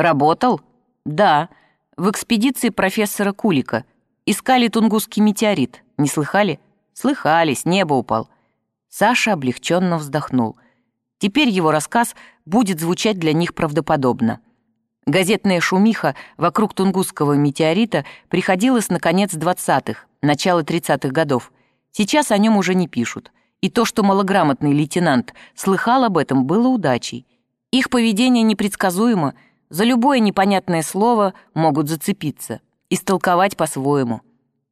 Работал? Да. В экспедиции профессора Кулика. Искали тунгусский метеорит. Не слыхали? Слыхали, с неба упал. Саша облегченно вздохнул. Теперь его рассказ будет звучать для них правдоподобно. Газетная шумиха вокруг тунгусского метеорита приходилась на конец 20-х, начало 30-х годов. Сейчас о нем уже не пишут. И то, что малограмотный лейтенант слыхал об этом, было удачей. Их поведение непредсказуемо, за любое непонятное слово могут зацепиться, истолковать по-своему.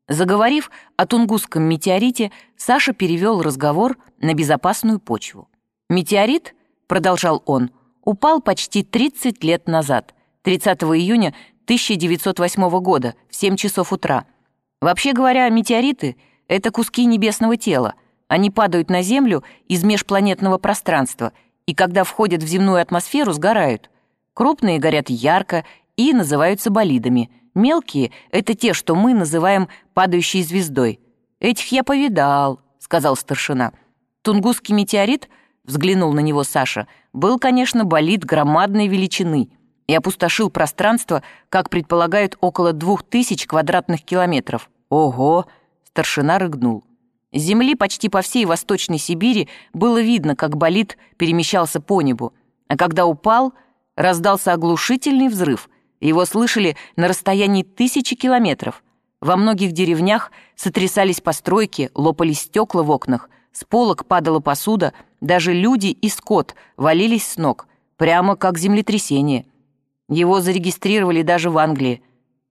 Заговорив о тунгусском метеорите, Саша перевел разговор на безопасную почву. «Метеорит», — продолжал он, — упал почти 30 лет назад, 30 июня 1908 года, в 7 часов утра. Вообще говоря, метеориты — это куски небесного тела. Они падают на Землю из межпланетного пространства и, когда входят в земную атмосферу, сгорают. Крупные горят ярко и называются болидами. Мелкие — это те, что мы называем падающей звездой. «Этих я повидал», — сказал старшина. Тунгусский метеорит, взглянул на него Саша, был, конечно, болид громадной величины и опустошил пространство, как предполагают, около двух тысяч квадратных километров. Ого! Старшина рыгнул. Земли почти по всей Восточной Сибири было видно, как болид перемещался по небу, а когда упал, раздался оглушительный взрыв. Его слышали на расстоянии тысячи километров. Во многих деревнях сотрясались постройки, лопались стекла в окнах, с полок падала посуда, даже люди и скот валились с ног, прямо как землетрясение. Его зарегистрировали даже в Англии.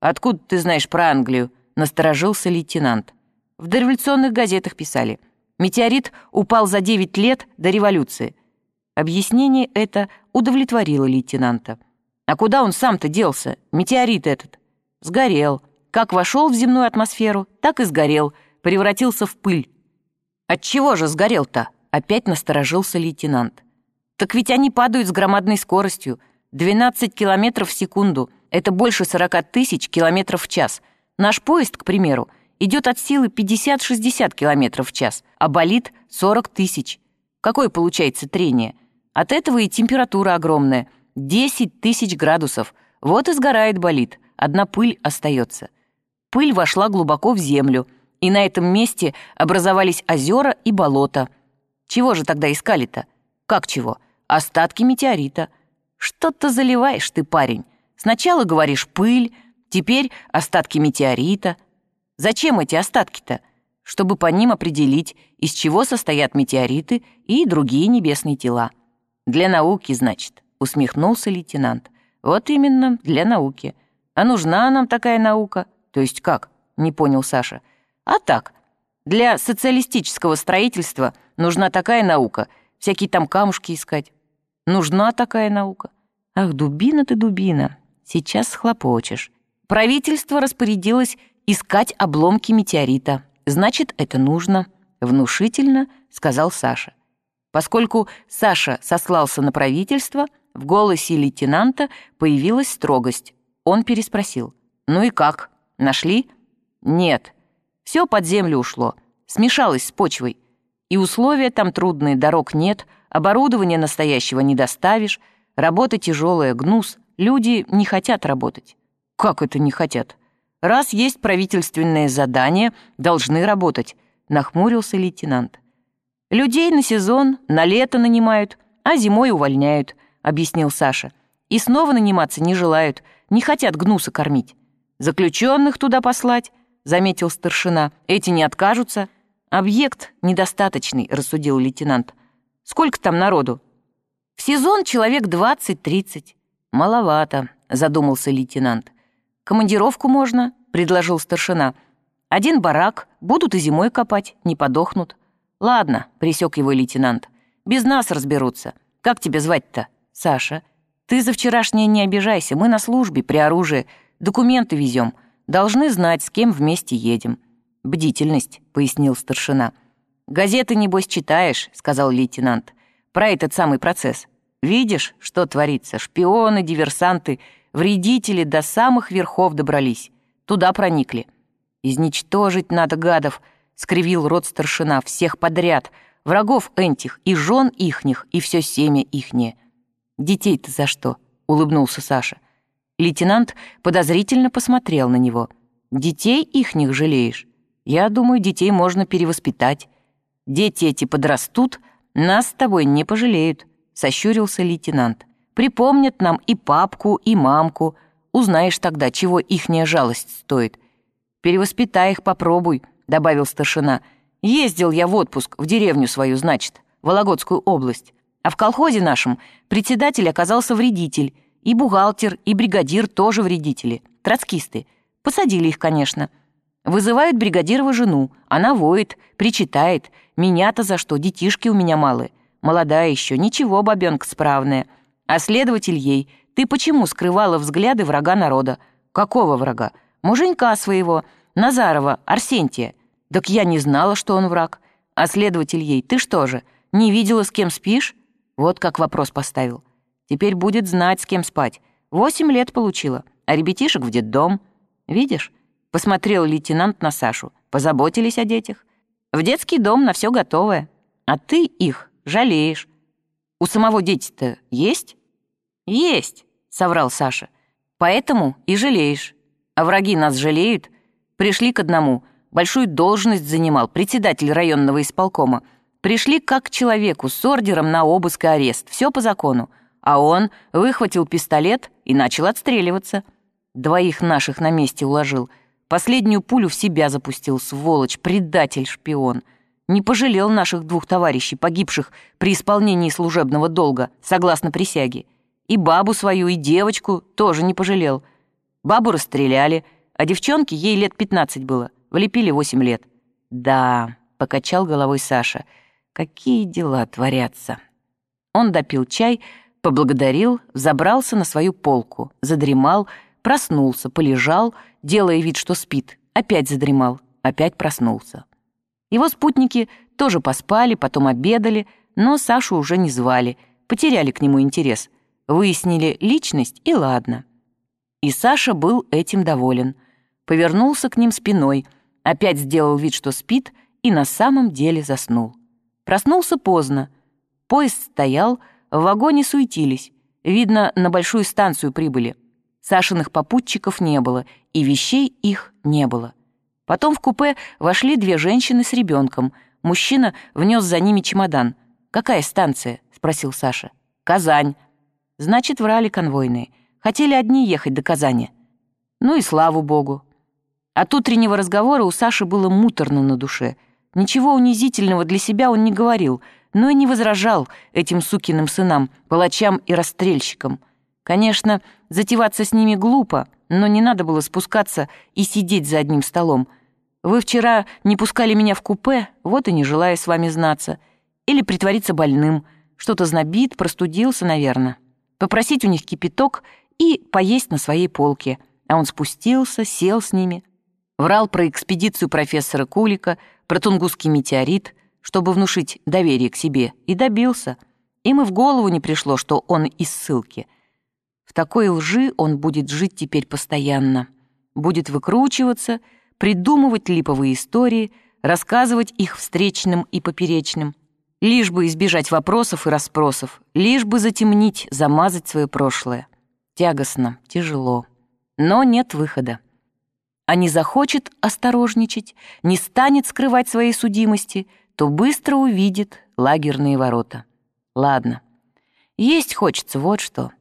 «Откуда ты знаешь про Англию?» — насторожился лейтенант. В дореволюционных газетах писали. Метеорит упал за 9 лет до революции. Объяснение это удовлетворило лейтенанта. А куда он сам-то делся, метеорит этот? Сгорел. Как вошел в земную атмосферу, так и сгорел, превратился в пыль. Отчего же сгорел-то? Опять насторожился лейтенант. Так ведь они падают с громадной скоростью. 12 километров в секунду. Это больше 40 тысяч километров в час. Наш поезд, к примеру, идет от силы 50-60 километров в час, а болит 40 тысяч. Какое получается трение? От этого и температура огромная. 10 тысяч градусов. Вот и сгорает болит. Одна пыль остается. Пыль вошла глубоко в землю, и на этом месте образовались озера и болота. Чего же тогда искали-то? Как чего? Остатки метеорита. Что-то заливаешь ты, парень. Сначала говоришь «пыль», теперь остатки метеорита. Зачем эти остатки-то? Чтобы по ним определить, из чего состоят метеориты и другие небесные тела. Для науки, значит, усмехнулся лейтенант. Вот именно, для науки. А нужна нам такая наука? То есть как? Не понял Саша. А так, для социалистического строительства нужна такая наука, всякие там камушки искать. Нужна такая наука. Ах, дубина ты, дубина, сейчас схлопочешь. Правительство распорядилось искать обломки метеорита. Значит, это нужно. Внушительно, сказал Саша. Поскольку Саша сослался на правительство, в голосе лейтенанта появилась строгость. Он переспросил. «Ну и как? Нашли?» «Нет. Все под землю ушло. Смешалось с почвой. И условия там трудные, дорог нет, оборудования настоящего не доставишь, работа тяжелая, гнус, люди не хотят работать. Как это не хотят? Раз есть правительственное задание, должны работать, нахмурился лейтенант. Людей на сезон, на лето нанимают, а зимой увольняют, объяснил Саша. И снова наниматься не желают, не хотят гнуса кормить. Заключенных туда послать, заметил старшина. Эти не откажутся. «Объект недостаточный», — рассудил лейтенант. «Сколько там народу?» «В сезон человек двадцать-тридцать». «Маловато», — задумался лейтенант. «Командировку можно», — предложил старшина. «Один барак, будут и зимой копать, не подохнут». «Ладно», — присек его лейтенант. «Без нас разберутся. Как тебя звать-то?» «Саша». «Ты за вчерашнее не обижайся, мы на службе, при оружии. Документы везем. Должны знать, с кем вместе едем». «Бдительность», — пояснил старшина. «Газеты, небось, читаешь», — сказал лейтенант. «Про этот самый процесс. Видишь, что творится? Шпионы, диверсанты, вредители до самых верхов добрались. Туда проникли. Изничтожить надо гадов», — скривил рот старшина, «всех подряд. Врагов энтих, и жен ихних, и все семя ихнее». «Детей-то за что?» — улыбнулся Саша. Лейтенант подозрительно посмотрел на него. «Детей ихних жалеешь? Я думаю, детей можно перевоспитать. Дети эти подрастут, нас с тобой не пожалеют», — сощурился лейтенант. «Припомнят нам и папку, и мамку. Узнаешь тогда, чего ихняя жалость стоит. Перевоспитай их, попробуй», — добавил старшина. «Ездил я в отпуск, в деревню свою, значит, Вологодскую область. А в колхозе нашем председатель оказался вредитель, и бухгалтер, и бригадир тоже вредители, троцкисты. Посадили их, конечно. Вызывают бригадирова жену, она воет, причитает. Меня-то за что, детишки у меня малые. Молодая еще, ничего, бабенка справная. А следователь ей, ты почему скрывала взгляды врага народа? Какого врага? Муженька своего, Назарова, Арсентия. Так я не знала, что он враг. А следователь ей, ты что же, не видела, с кем спишь? Вот как вопрос поставил. Теперь будет знать, с кем спать. Восемь лет получила, а ребятишек в детдом. Видишь? Посмотрел лейтенант на Сашу. Позаботились о детях. В детский дом на все готовое. А ты их жалеешь. У самого дети-то есть? Есть, соврал Саша. Поэтому и жалеешь. А враги нас жалеют. Пришли к одному. Большую должность занимал, председатель районного исполкома. Пришли как к человеку с ордером на обыск и арест. Все по закону. А он выхватил пистолет и начал отстреливаться. Двоих наших на месте уложил. Последнюю пулю в себя запустил, сволочь, предатель, шпион. Не пожалел наших двух товарищей, погибших при исполнении служебного долга, согласно присяге. И бабу свою, и девочку тоже не пожалел. Бабу расстреляли, а девчонке ей лет пятнадцать было, влепили восемь лет. «Да», — покачал головой Саша, — «какие дела творятся». Он допил чай, поблагодарил, забрался на свою полку, задремал, проснулся, полежал, делая вид, что спит, опять задремал, опять проснулся. Его спутники тоже поспали, потом обедали, но Сашу уже не звали, потеряли к нему интерес, выяснили личность и ладно. И Саша был этим доволен. Повернулся к ним спиной, опять сделал вид, что спит, и на самом деле заснул. Проснулся поздно. Поезд стоял, в вагоне суетились. Видно, на большую станцию прибыли. Сашиных попутчиков не было, и вещей их не было. Потом в купе вошли две женщины с ребенком. Мужчина внес за ними чемодан. «Какая станция?» — спросил Саша. «Казань». Значит, врали конвойные. Хотели одни ехать до Казани. Ну и славу богу. От утреннего разговора у Саши было муторно на душе. Ничего унизительного для себя он не говорил — но и не возражал этим сукиным сынам, палачам и расстрельщикам. Конечно, затеваться с ними глупо, но не надо было спускаться и сидеть за одним столом. Вы вчера не пускали меня в купе, вот и не желая с вами знаться. Или притвориться больным, что-то знобит, простудился, наверное. Попросить у них кипяток и поесть на своей полке. А он спустился, сел с ними. Врал про экспедицию профессора Кулика, про Тунгусский метеорит, чтобы внушить доверие к себе, и добился. Им и в голову не пришло, что он из ссылки. В такой лжи он будет жить теперь постоянно. Будет выкручиваться, придумывать липовые истории, рассказывать их встречным и поперечным, лишь бы избежать вопросов и расспросов, лишь бы затемнить, замазать свое прошлое. Тягостно, тяжело. Но нет выхода. А не захочет осторожничать, не станет скрывать своей судимости — то быстро увидит лагерные ворота. Ладно, есть хочется вот что.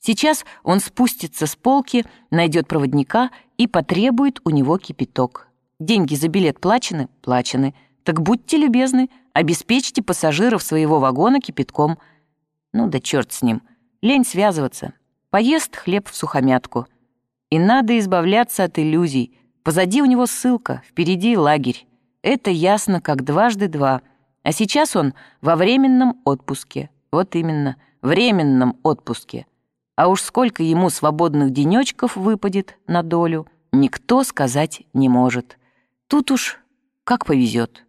Сейчас он спустится с полки, найдет проводника и потребует у него кипяток. Деньги за билет плачены? Плачены. Так будьте любезны, обеспечьте пассажиров своего вагона кипятком. Ну да черт с ним, лень связываться. Поест хлеб в сухомятку. И надо избавляться от иллюзий. Позади у него ссылка, впереди лагерь. Это ясно, как дважды два. А сейчас он во временном отпуске. Вот именно, временном отпуске. А уж сколько ему свободных денечков выпадет на долю, никто сказать не может. Тут уж как повезет.